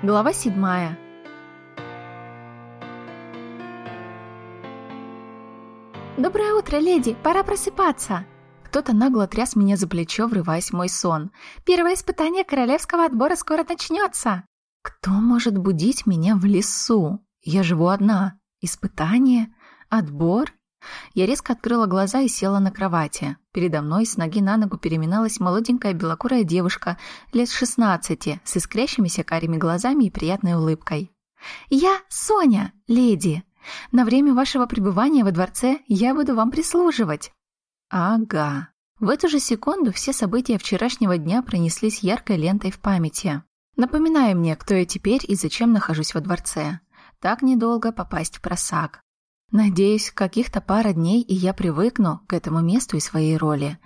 Глава седьмая. «Доброе утро, леди! Пора просыпаться!» Кто-то нагло тряс меня за плечо, врываясь в мой сон. «Первое испытание королевского отбора скоро начнется!» «Кто может будить меня в лесу? Я живу одна. Испытание? Отбор?» Я резко открыла глаза и села на кровати. Передо мной с ноги на ногу переминалась молоденькая белокурая девушка лет шестнадцати с искрящимися карими глазами и приятной улыбкой. «Я Соня, леди. На время вашего пребывания во дворце я буду вам прислуживать». «Ага». В эту же секунду все события вчерашнего дня пронеслись яркой лентой в памяти. Напоминаю мне, кто я теперь и зачем нахожусь во дворце. Так недолго попасть в просак. Надеюсь, каких-то пара дней, и я привыкну к этому месту и своей роли.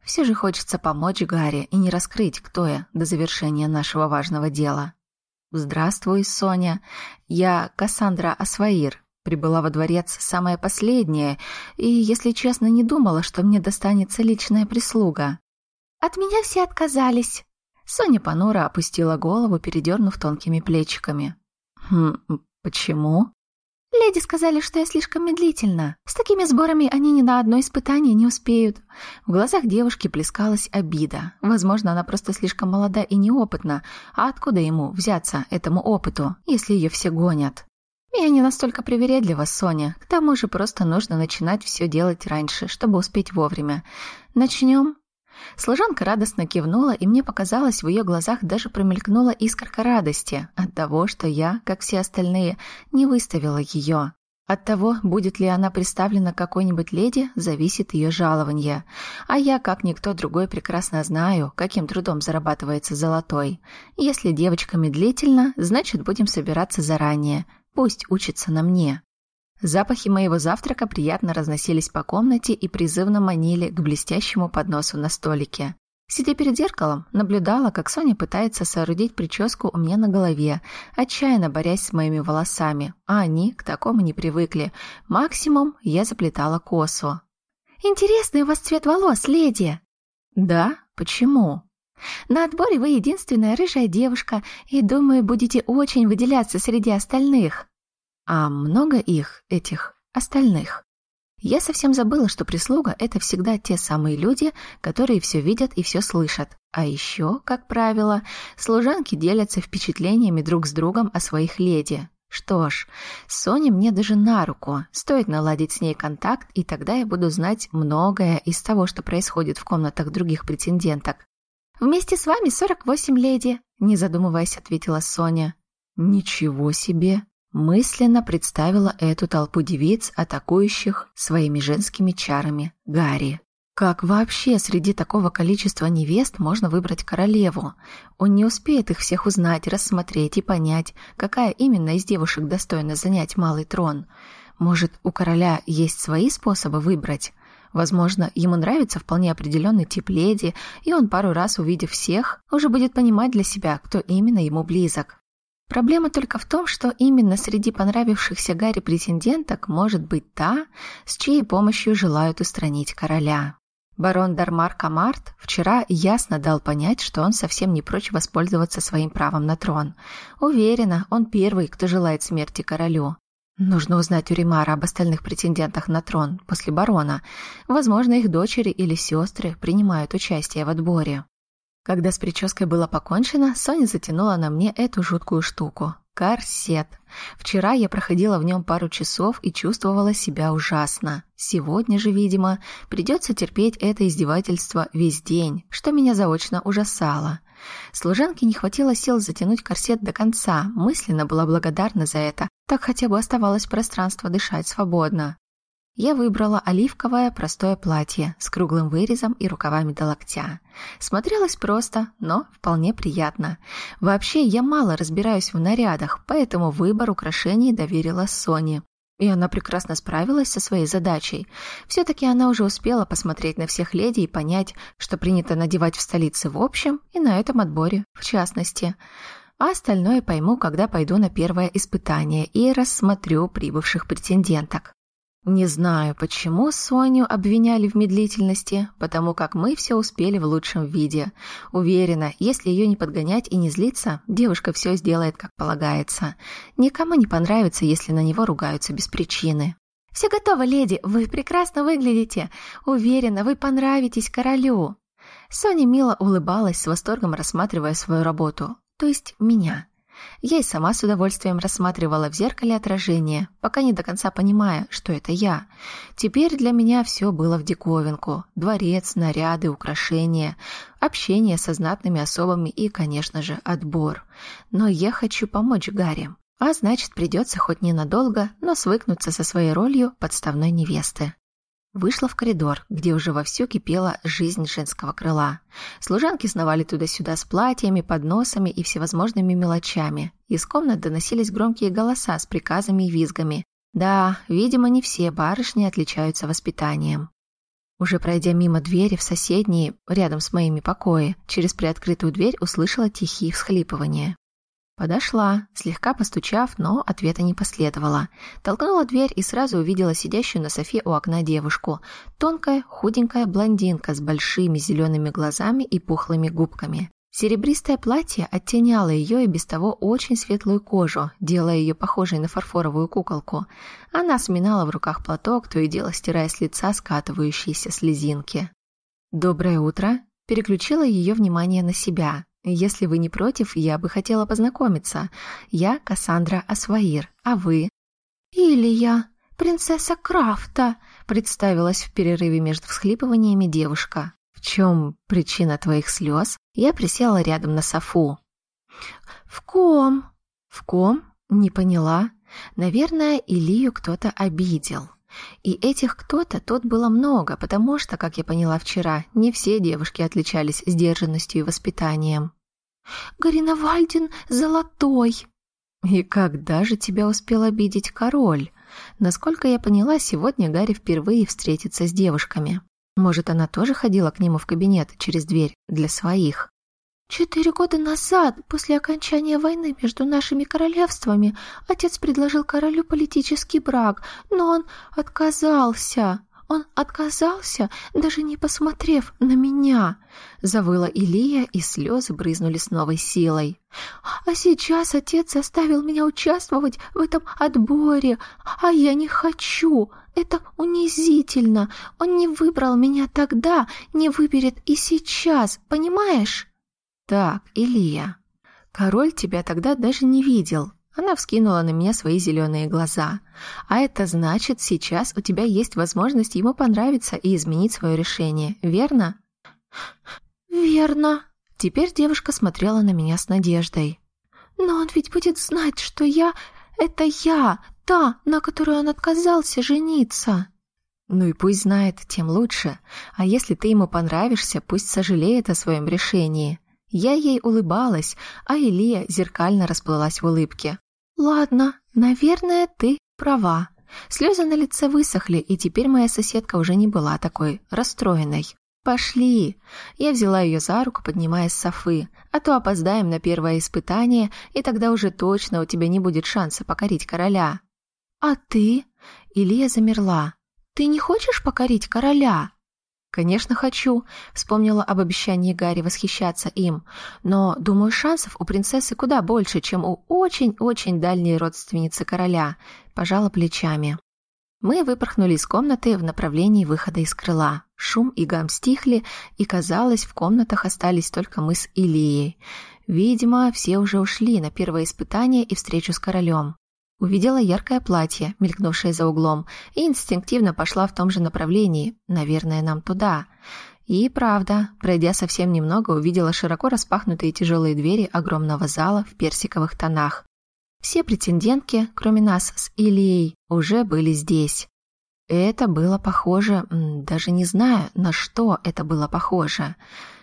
Все же хочется помочь Гарри и не раскрыть, кто я, до завершения нашего важного дела. «Здравствуй, Соня. Я Кассандра Асваир. Прибыла во дворец самая последняя, и, если честно, не думала, что мне достанется личная прислуга». «От меня все отказались». Соня понуро опустила голову, передернув тонкими плечиками. «Хм, почему?» Леди сказали, что я слишком медлительна. С такими сборами они ни на одно испытание не успеют. В глазах девушки плескалась обида. Возможно, она просто слишком молода и неопытна. А откуда ему взяться этому опыту, если ее все гонят? Я не настолько привередлива, Соня. К тому же просто нужно начинать все делать раньше, чтобы успеть вовремя. Начнем? Служанка радостно кивнула, и мне показалось, в ее глазах даже промелькнула искорка радости от того, что я, как все остальные, не выставила ее. От того, будет ли она представлена какой-нибудь леди, зависит ее жалование. А я, как никто другой, прекрасно знаю, каким трудом зарабатывается золотой. Если девочка медлительна, значит, будем собираться заранее. Пусть учится на мне. Запахи моего завтрака приятно разносились по комнате и призывно манили к блестящему подносу на столике. Сидя перед зеркалом, наблюдала, как Соня пытается соорудить прическу у меня на голове, отчаянно борясь с моими волосами, а они к такому не привыкли. Максимум я заплетала косу. «Интересный у вас цвет волос, леди!» «Да? Почему?» «На отборе вы единственная рыжая девушка, и, думаю, будете очень выделяться среди остальных». А много их, этих остальных? Я совсем забыла, что прислуга — это всегда те самые люди, которые все видят и все слышат. А еще, как правило, служанки делятся впечатлениями друг с другом о своих леди. Что ж, Соня мне даже на руку. Стоит наладить с ней контакт, и тогда я буду знать многое из того, что происходит в комнатах других претенденток. «Вместе с вами 48 леди», — не задумываясь, ответила Соня. «Ничего себе!» Мысленно представила эту толпу девиц, атакующих своими женскими чарами Гарри. Как вообще среди такого количества невест можно выбрать королеву? Он не успеет их всех узнать, рассмотреть и понять, какая именно из девушек достойна занять малый трон. Может, у короля есть свои способы выбрать? Возможно, ему нравится вполне определенный тип леди, и он пару раз увидев всех, уже будет понимать для себя, кто именно ему близок. Проблема только в том, что именно среди понравившихся Гарри претенденток может быть та, с чьей помощью желают устранить короля. Барон Дармар Камарт вчера ясно дал понять, что он совсем не прочь воспользоваться своим правом на трон. Уверена, он первый, кто желает смерти королю. Нужно узнать у Римара об остальных претендентах на трон после барона. Возможно, их дочери или сестры принимают участие в отборе. Когда с прической было покончено, Соня затянула на мне эту жуткую штуку. Корсет. Вчера я проходила в нем пару часов и чувствовала себя ужасно. Сегодня же, видимо, придется терпеть это издевательство весь день, что меня заочно ужасало. Служанке не хватило сил затянуть корсет до конца, мысленно была благодарна за это, так хотя бы оставалось пространство дышать свободно. Я выбрала оливковое простое платье с круглым вырезом и рукавами до локтя. Смотрелось просто, но вполне приятно. Вообще, я мало разбираюсь в нарядах, поэтому выбор украшений доверила Соне. И она прекрасно справилась со своей задачей. Все-таки она уже успела посмотреть на всех леди и понять, что принято надевать в столице в общем и на этом отборе в частности. А остальное пойму, когда пойду на первое испытание и рассмотрю прибывших претенденток. Не знаю, почему Соню обвиняли в медлительности, потому как мы все успели в лучшем виде. Уверена, если ее не подгонять и не злиться, девушка все сделает как полагается. Никому не понравится, если на него ругаются без причины. «Все готово, леди, вы прекрасно выглядите. Уверена, вы понравитесь королю». Соня мило улыбалась, с восторгом рассматривая свою работу, то есть меня. Я и сама с удовольствием рассматривала в зеркале отражение, пока не до конца понимая, что это я. Теперь для меня все было в диковинку. Дворец, наряды, украшения, общение со знатными особами и, конечно же, отбор. Но я хочу помочь Гарри. А значит, придется хоть ненадолго, но свыкнуться со своей ролью подставной невесты. Вышла в коридор, где уже вовсю кипела жизнь женского крыла. Служанки сновали туда-сюда с платьями, подносами и всевозможными мелочами. Из комнат доносились громкие голоса с приказами и визгами. Да, видимо, не все барышни отличаются воспитанием. Уже пройдя мимо двери в соседние, рядом с моими покои, через приоткрытую дверь услышала тихие всхлипывания. Подошла, слегка постучав, но ответа не последовало. Толкнула дверь и сразу увидела сидящую на софе у окна девушку. Тонкая, худенькая блондинка с большими зелеными глазами и пухлыми губками. Серебристое платье оттеняло ее и без того очень светлую кожу, делая ее похожей на фарфоровую куколку. Она сминала в руках платок, то и дело стирая с лица скатывающиеся слезинки. «Доброе утро!» Переключила ее внимание на себя. Если вы не против, я бы хотела познакомиться. Я Кассандра Асваир, а вы? Илья, принцесса Крафта, представилась в перерыве между всхлипываниями девушка. В чем причина твоих слез? Я присела рядом на софу. В ком? В ком? Не поняла. Наверное, Илью кто-то обидел. И этих кто-то тут было много, потому что, как я поняла вчера, не все девушки отличались сдержанностью и воспитанием. «Гарина Вальдин золотой!» «И когда же тебя успел обидеть король?» Насколько я поняла, сегодня Гарри впервые встретится с девушками. Может, она тоже ходила к нему в кабинет через дверь для своих? Четыре года назад, после окончания войны между нашими королевствами, отец предложил королю политический брак, но он отказался. Он отказался, даже не посмотрев на меня. Завыла Илия, и слезы брызнули с новой силой. А сейчас отец заставил меня участвовать в этом отборе, а я не хочу. Это унизительно. Он не выбрал меня тогда, не выберет и сейчас, понимаешь? Так, Илия, король тебя тогда даже не видел, она вскинула на меня свои зеленые глаза. «А это значит, сейчас у тебя есть возможность ему понравиться и изменить свое решение, верно?» «Верно». Теперь девушка смотрела на меня с надеждой. «Но он ведь будет знать, что я — это я, та, на которую он отказался жениться». «Ну и пусть знает, тем лучше. А если ты ему понравишься, пусть сожалеет о своем решении». Я ей улыбалась, а Илия зеркально расплылась в улыбке. «Ладно, наверное, ты права». Слезы на лице высохли, и теперь моя соседка уже не была такой расстроенной. «Пошли!» Я взяла ее за руку, поднимаясь с софы. «А то опоздаем на первое испытание, и тогда уже точно у тебя не будет шанса покорить короля». «А ты?» Илья замерла. «Ты не хочешь покорить короля?» «Конечно, хочу», — вспомнила об обещании Гарри восхищаться им. «Но, думаю, шансов у принцессы куда больше, чем у очень-очень дальней родственницы короля», — пожала плечами. Мы выпорхнули из комнаты в направлении выхода из крыла. Шум и гам стихли, и, казалось, в комнатах остались только мы с Илией. Видимо, все уже ушли на первое испытание и встречу с королем. Увидела яркое платье, мелькнувшее за углом, и инстинктивно пошла в том же направлении, наверное, нам туда. И правда, пройдя совсем немного, увидела широко распахнутые тяжелые двери огромного зала в персиковых тонах. Все претендентки, кроме нас с Ильей, уже были здесь. Это было похоже, даже не знаю, на что это было похоже.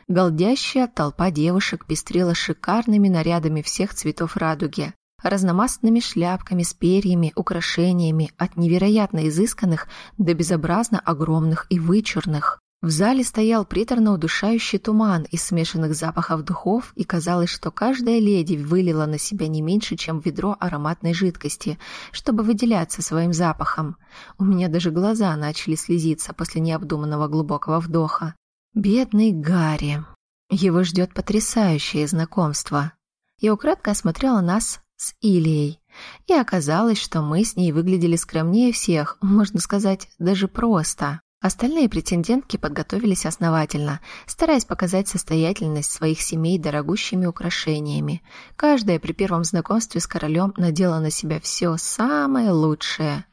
Голдящая толпа девушек пестрила шикарными нарядами всех цветов радуги разномастными шляпками с перьями, украшениями, от невероятно изысканных до безобразно огромных и вычурных. В зале стоял приторно-удушающий туман из смешанных запахов духов, и казалось, что каждая леди вылила на себя не меньше, чем ведро ароматной жидкости, чтобы выделяться своим запахом. У меня даже глаза начали слезиться после необдуманного глубокого вдоха. Бедный Гарри. Его ждет потрясающее знакомство. Я украдко осмотрела нас с Илией, и оказалось, что мы с ней выглядели скромнее всех, можно сказать, даже просто. Остальные претендентки подготовились основательно, стараясь показать состоятельность своих семей дорогущими украшениями. Каждая при первом знакомстве с королем надела на себя все самое лучшее.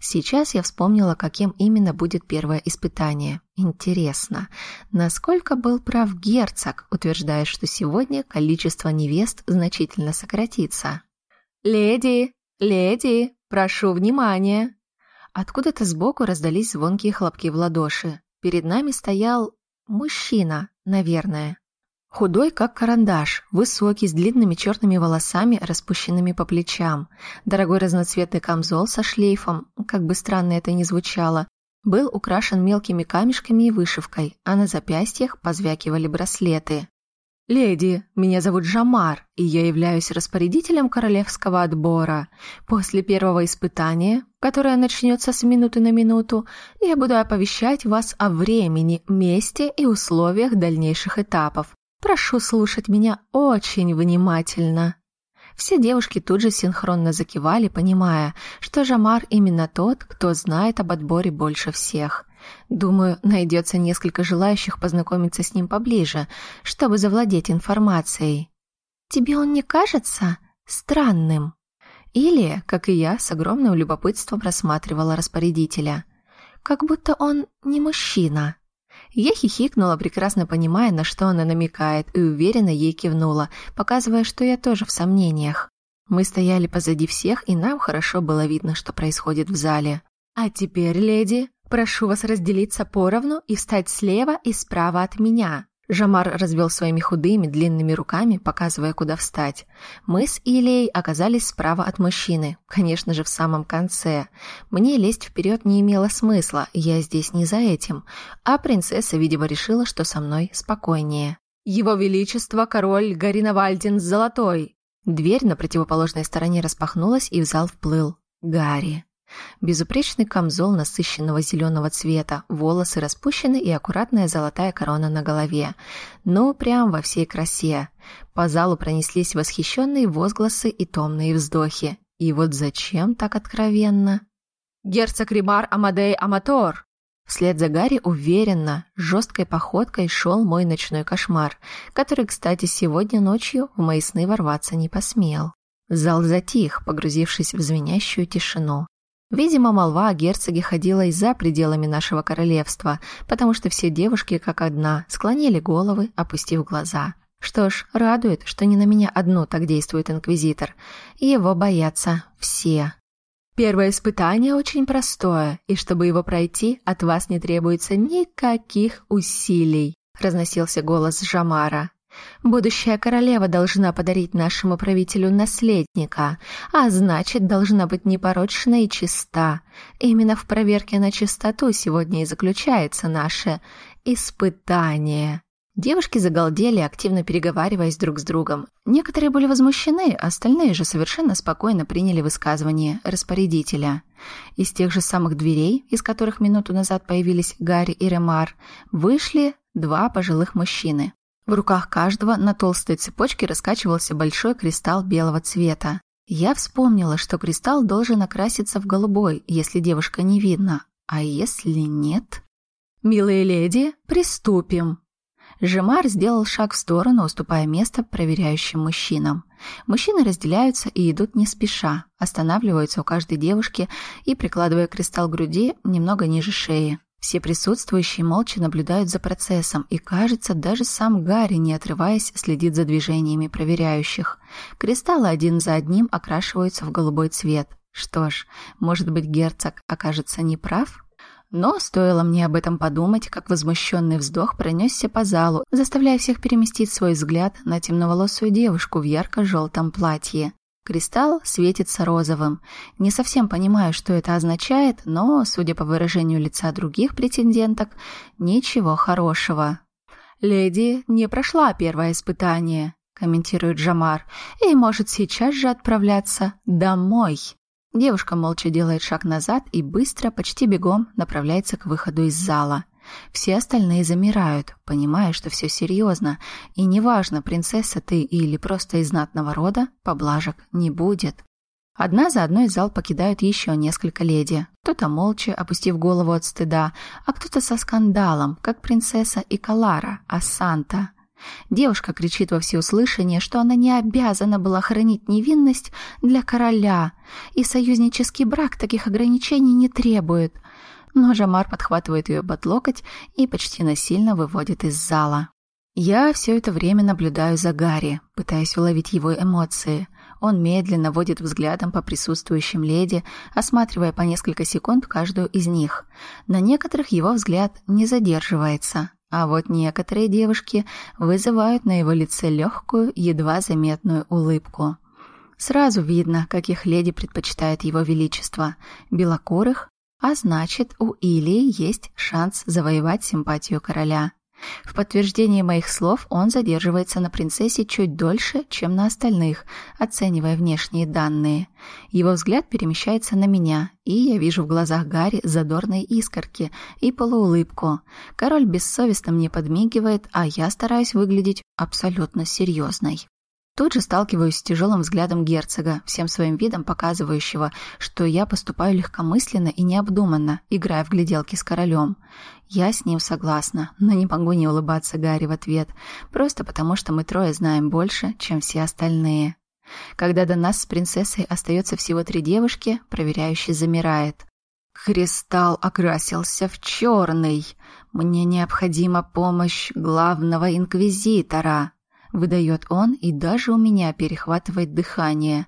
Сейчас я вспомнила, каким именно будет первое испытание. Интересно, насколько был прав герцог, утверждая, что сегодня количество невест значительно сократится. «Леди! Леди! Прошу внимания!» Откуда-то сбоку раздались звонкие хлопки в ладоши. Перед нами стоял мужчина, наверное. Худой, как карандаш, высокий, с длинными черными волосами, распущенными по плечам. Дорогой разноцветный камзол со шлейфом, как бы странно это ни звучало, был украшен мелкими камешками и вышивкой, а на запястьях позвякивали браслеты. «Леди, меня зовут Жамар, и я являюсь распорядителем королевского отбора. После первого испытания, которое начнется с минуты на минуту, я буду оповещать вас о времени, месте и условиях дальнейших этапов. Прошу слушать меня очень внимательно». Все девушки тут же синхронно закивали, понимая, что Жамар именно тот, кто знает об отборе больше всех – Думаю, найдется несколько желающих познакомиться с ним поближе, чтобы завладеть информацией. Тебе он не кажется странным? Или, как и я, с огромным любопытством рассматривала распорядителя. Как будто он не мужчина. Я хихикнула, прекрасно понимая, на что она намекает, и уверенно ей кивнула, показывая, что я тоже в сомнениях. Мы стояли позади всех, и нам хорошо было видно, что происходит в зале. «А теперь, леди, Прошу вас разделиться поровну и встать слева и справа от меня». Жамар развел своими худыми, длинными руками, показывая, куда встать. Мы с Илей оказались справа от мужчины, конечно же, в самом конце. Мне лезть вперед не имело смысла, я здесь не за этим. А принцесса, видимо, решила, что со мной спокойнее. «Его Величество, король Гариновальдин Золотой!» Дверь на противоположной стороне распахнулась, и в зал вплыл Гарри. Безупречный камзол насыщенного зеленого цвета, волосы распущены и аккуратная золотая корона на голове. Ну, прям во всей красе. По залу пронеслись восхищенные возгласы и томные вздохи. И вот зачем так откровенно? «Герцог Римар Амадей Аматор!» Вслед за Гарри уверенно, жесткой походкой шел мой ночной кошмар, который, кстати, сегодня ночью в мои сны ворваться не посмел. Зал затих, погрузившись в звенящую тишину. Видимо, молва о герцоге ходила и за пределами нашего королевства, потому что все девушки, как одна, склонили головы, опустив глаза. Что ж, радует, что не на меня одну так действует инквизитор. Его боятся все. Первое испытание очень простое, и чтобы его пройти, от вас не требуется никаких усилий, разносился голос Жамара. Будущая королева должна подарить нашему правителю наследника, а значит, должна быть непорочна и чиста. Именно в проверке на чистоту сегодня и заключается наше испытание. Девушки загалдели, активно переговариваясь друг с другом. Некоторые были возмущены, остальные же совершенно спокойно приняли высказывание распорядителя. Из тех же самых дверей, из которых минуту назад появились Гарри и Ремар, вышли два пожилых мужчины. В руках каждого на толстой цепочке раскачивался большой кристалл белого цвета. Я вспомнила, что кристалл должен окраситься в голубой, если девушка не видно. А если нет? «Милые леди, приступим!» Жемар сделал шаг в сторону, уступая место проверяющим мужчинам. Мужчины разделяются и идут не спеша, останавливаются у каждой девушки и, прикладывая кристалл к груди, немного ниже шеи. Все присутствующие молча наблюдают за процессом, и, кажется, даже сам Гарри, не отрываясь, следит за движениями проверяющих. Кристаллы один за одним окрашиваются в голубой цвет. Что ж, может быть, герцог окажется неправ? Но стоило мне об этом подумать, как возмущенный вздох пронесся по залу, заставляя всех переместить свой взгляд на темноволосую девушку в ярко-желтом платье. Кристалл светится розовым. Не совсем понимаю, что это означает, но, судя по выражению лица других претенденток, ничего хорошего. «Леди не прошла первое испытание», — комментирует Джамар, «и может сейчас же отправляться домой». Девушка молча делает шаг назад и быстро, почти бегом, направляется к выходу из зала. Все остальные замирают, понимая, что все серьезно, и неважно, принцесса ты или просто из знатного рода, поблажек не будет. Одна за одной зал покидают еще несколько леди. Кто-то молча, опустив голову от стыда, а кто-то со скандалом, как принцесса и Калара, а Санта. Девушка кричит во всеуслышание, что она не обязана была хранить невинность для короля, и союзнический брак таких ограничений не требует но Жамар подхватывает ее под локоть и почти насильно выводит из зала. Я все это время наблюдаю за Гарри, пытаясь уловить его эмоции. Он медленно водит взглядом по присутствующим леди, осматривая по несколько секунд каждую из них. На некоторых его взгляд не задерживается, а вот некоторые девушки вызывают на его лице легкую, едва заметную улыбку. Сразу видно, каких леди предпочитает его величество – белокурых а значит, у Илии есть шанс завоевать симпатию короля. В подтверждение моих слов он задерживается на принцессе чуть дольше, чем на остальных, оценивая внешние данные. Его взгляд перемещается на меня, и я вижу в глазах Гарри задорные искорки и полуулыбку. Король бессовестно мне подмигивает, а я стараюсь выглядеть абсолютно серьезной. Тут же сталкиваюсь с тяжелым взглядом герцога, всем своим видом показывающего, что я поступаю легкомысленно и необдуманно, играя в гляделки с королем. Я с ним согласна, но не могу не улыбаться Гарри в ответ, просто потому что мы трое знаем больше, чем все остальные. Когда до нас с принцессой остается всего три девушки, проверяющий замирает. Кристалл окрасился в черный. Мне необходима помощь главного инквизитора выдает он, и даже у меня перехватывает дыхание.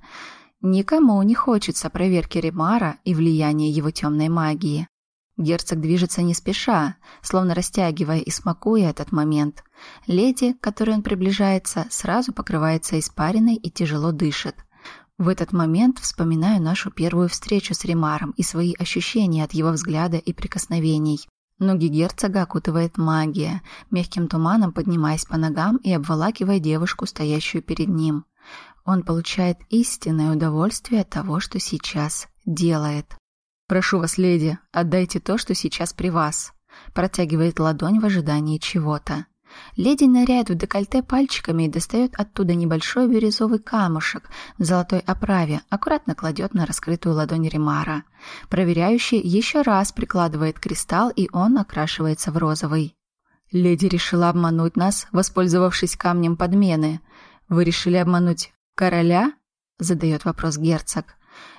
Никому не хочется проверки Ремара и влияния его темной магии. Герцог движется не спеша, словно растягивая и смакуя этот момент. Леди, к которой он приближается, сразу покрывается испариной и тяжело дышит. В этот момент вспоминаю нашу первую встречу с Ремаром и свои ощущения от его взгляда и прикосновений. Ноги герцога окутывает магия, мягким туманом поднимаясь по ногам и обволакивая девушку, стоящую перед ним. Он получает истинное удовольствие от того, что сейчас делает. «Прошу вас, леди, отдайте то, что сейчас при вас», протягивает ладонь в ожидании чего-то. Леди ныряет в декольте пальчиками и достает оттуда небольшой бирюзовый камушек в золотой оправе, аккуратно кладет на раскрытую ладонь Ремара. Проверяющий еще раз прикладывает кристалл, и он окрашивается в розовый. «Леди решила обмануть нас, воспользовавшись камнем подмены. Вы решили обмануть короля?» — задает вопрос герцог.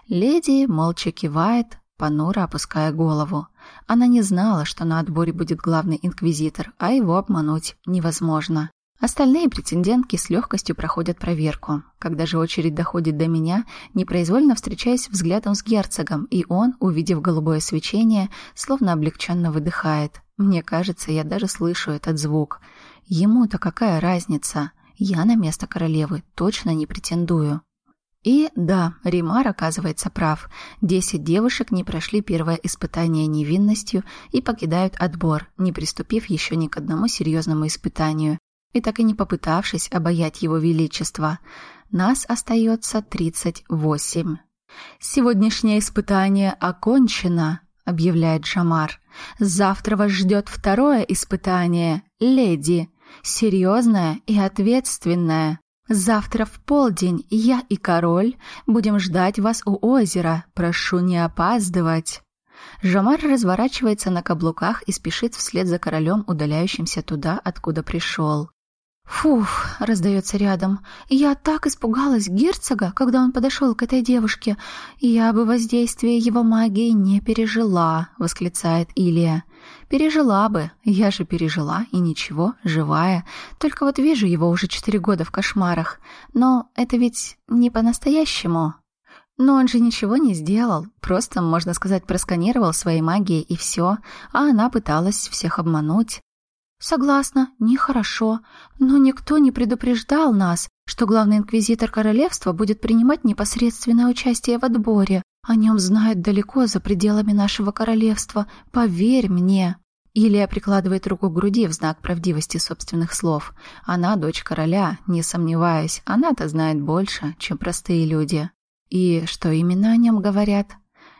Леди молча кивает, понуро опуская голову. Она не знала, что на отборе будет главный инквизитор, а его обмануть невозможно. Остальные претендентки с легкостью проходят проверку. Когда же очередь доходит до меня, непроизвольно встречаясь взглядом с герцогом, и он, увидев голубое свечение, словно облегченно выдыхает. Мне кажется, я даже слышу этот звук. Ему-то какая разница? Я на место королевы точно не претендую. И да, Римар оказывается прав. Десять девушек не прошли первое испытание невинностью и покидают отбор, не приступив еще ни к одному серьезному испытанию и так и не попытавшись обаять его величество. Нас остается тридцать восемь. «Сегодняшнее испытание окончено», — объявляет Джамар. «Завтра вас ждет второе испытание, леди, серьезное и ответственное». Завтра в полдень я и король будем ждать вас у озера. Прошу не опаздывать. Жамар разворачивается на каблуках и спешит вслед за королем, удаляющимся туда, откуда пришел. «Фуф!» — раздается рядом. «Я так испугалась герцога, когда он подошел к этой девушке. Я бы воздействие его магии не пережила!» — восклицает Илия. «Пережила бы. Я же пережила, и ничего, живая. Только вот вижу его уже четыре года в кошмарах. Но это ведь не по-настоящему». Но он же ничего не сделал, просто, можно сказать, просканировал своей магией и все, а она пыталась всех обмануть. «Согласна, нехорошо, но никто не предупреждал нас. что главный инквизитор королевства будет принимать непосредственное участие в отборе. О нем знают далеко за пределами нашего королевства, поверь мне. Илия прикладывает руку к груди в знак правдивости собственных слов. Она дочь короля, не сомневаюсь, она-то знает больше, чем простые люди. И что именно о нем говорят?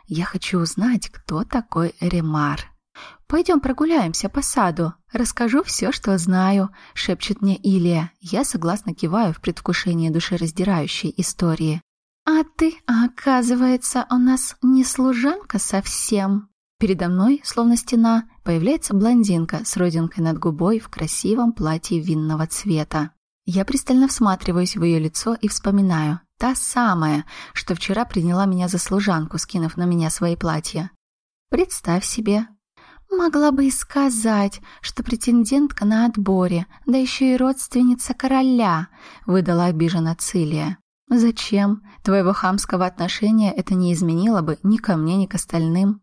Я хочу узнать, кто такой Ремар. «Пойдем прогуляемся по саду. Расскажу все, что знаю», — шепчет мне Илия. Я согласно киваю в предвкушении душераздирающей истории. «А ты, оказывается, у нас не служанка совсем». Передо мной, словно стена, появляется блондинка с родинкой над губой в красивом платье винного цвета. Я пристально всматриваюсь в ее лицо и вспоминаю. Та самая, что вчера приняла меня за служанку, скинув на меня свои платья. Представь себе, Могла бы и сказать, что претендентка на отборе, да еще и родственница короля, выдала обиженно Цилия. Зачем? Твоего хамского отношения это не изменило бы ни ко мне, ни к остальным.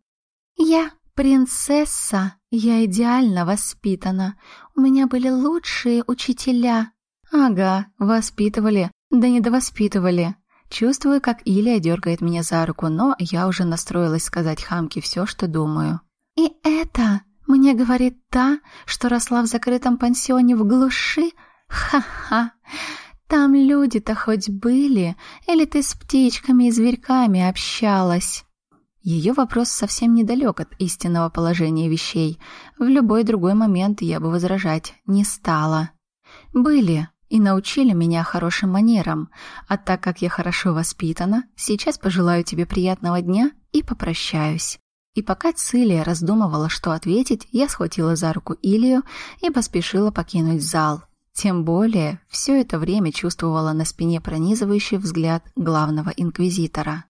Я принцесса, я идеально воспитана. У меня были лучшие учителя. Ага, воспитывали, да не довоспитывали. Чувствую, как Илья дергает меня за руку, но я уже настроилась сказать хамке все, что думаю. И это мне говорит та, что росла в закрытом пансионе в глуши? Ха-ха! Там люди-то хоть были, или ты с птичками и зверьками общалась? Ее вопрос совсем недалек от истинного положения вещей. В любой другой момент я бы возражать не стала. Были и научили меня хорошим манерам, а так как я хорошо воспитана, сейчас пожелаю тебе приятного дня и попрощаюсь. И пока Цилия раздумывала, что ответить, я схватила за руку Илью и поспешила покинуть зал. Тем более, все это время чувствовала на спине пронизывающий взгляд главного инквизитора.